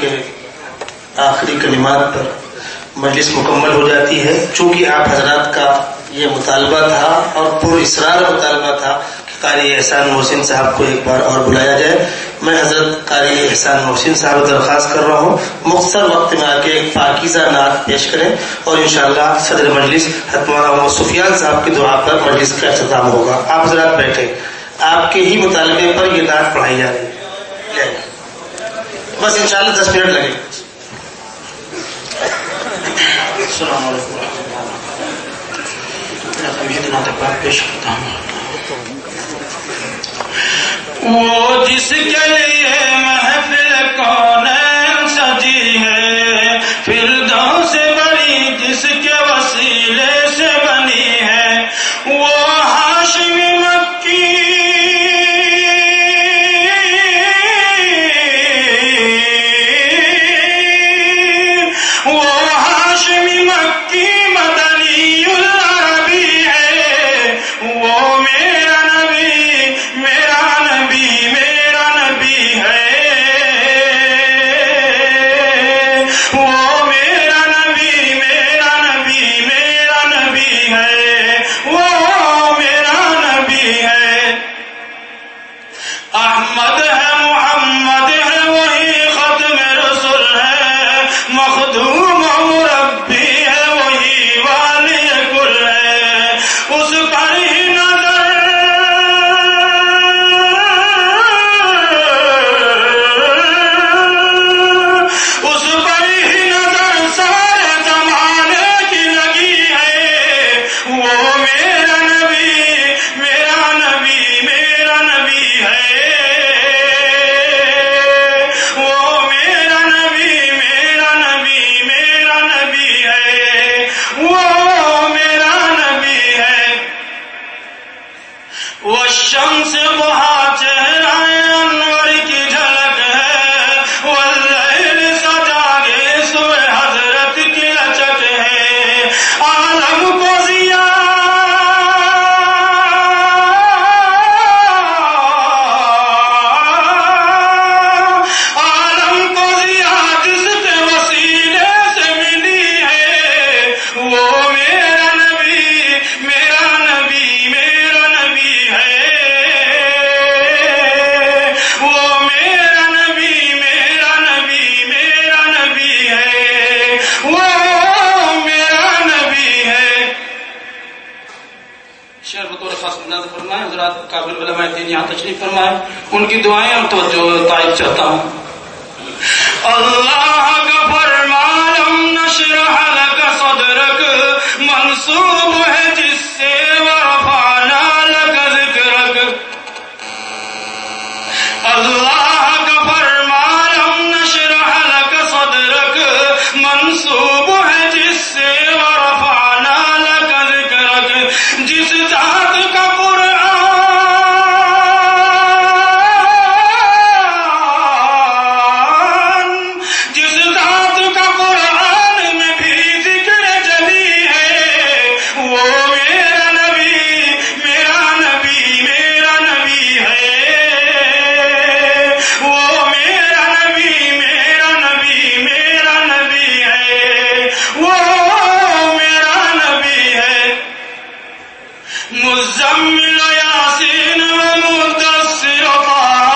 کے آخری کلمات پر مجلس مکمل ہو جاتی ہے۔ چونکہ آپ حضرات کا یہ مطالبہ تھا اور پر اسرار مطالبہ تھا کہ قاری احسان محسن صاحب کو ایک بار اور بلایا جائے۔ میں حضرت قاری احسان محسن صاحب درخواست کر رہا ہوں۔ مختصر وقت میں آ کے ایک پاکیزہ نعت پیش کریں اور انشاءاللہ صدر مجلس حتمانہ محمد سفیان صاحب کی دعا پر مجلس کا اختتام ہوگا۔ آپ حضرات بیٹھے آپ کے ہی مطالبے پر یہ نعت پڑھائی جا رہی ہے۔ بس انشاءاللہ دس منٹ لگے السلام علیکم پیش کرتا ہوں۔ وہ جس کے لیے محفل کون سجی نبی ہے۔ وہ میرا نبی میرا نبی میرا نبی ہے۔ وہ میرا نبی ہے۔ وہ شمس وہاں فرمائے، حضرات قابل علماء دین یہاں تشریف فرمائے، ان کی دعائیں اور توجہ تعریف چاہتا ہوں۔ اللہ کا فرمانم نشرح لك صدرك منصوب ہے جس سے ورفعنا لك ذکرك اللہ کا فرمانم نشرح لك صدرك منصوب مزمل ياسين ومدثر طه.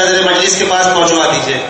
صدر مجلس کے پاس پہنچوا دیجیے